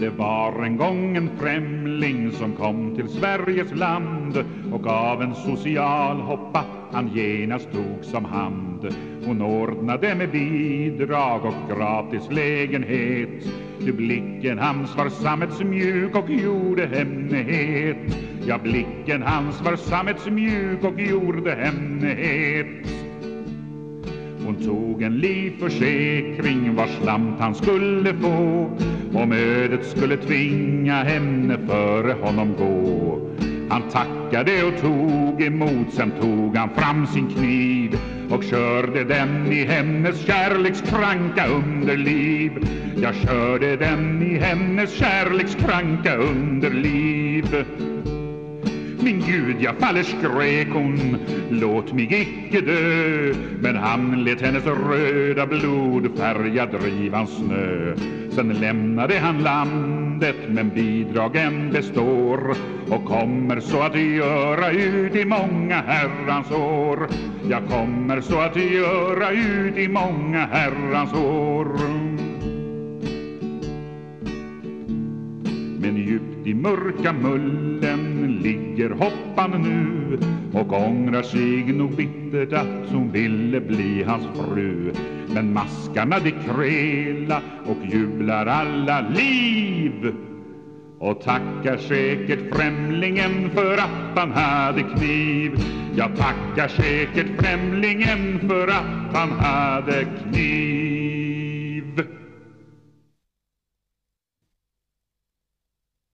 Det var en gång en främling som kom till Sveriges land och av en social hoppa han genast tog som hand. Hon ordnade med bidrag och gratis lägenhet. Du blicken hans var sammetsmjuk och gjorde henne het. Ja, blicken hans var sammetsmjuk och gjorde henne het. Hon tog en livförsäkring vars slant han skulle få om ödet skulle tvinga henne före honom gå. Han tackade och tog emot, sen tog han fram sin kniv och körde den i hennes kärlekskranka underliv. Jag körde den i hennes kärlekskranka underliv. Min Gud, jag faller skrek hon, låt mig icke dö. Men han lät hennes röda blod färga drivan snö. Sen lämnade han landet, men bidragen består och kommer så att göra ut i många herrans år. Jag kommer så att göra ut i många herrans år. Men djupt i mörka mullen ligger hoppan nu och ångrar sig nog bittert att hon ville bli hans fru. Men maskarna de kräla och jublar alla liv och tackar säkert främlingen för att han hade kniv. Jag tackar säkert främlingen för att han hade kniv.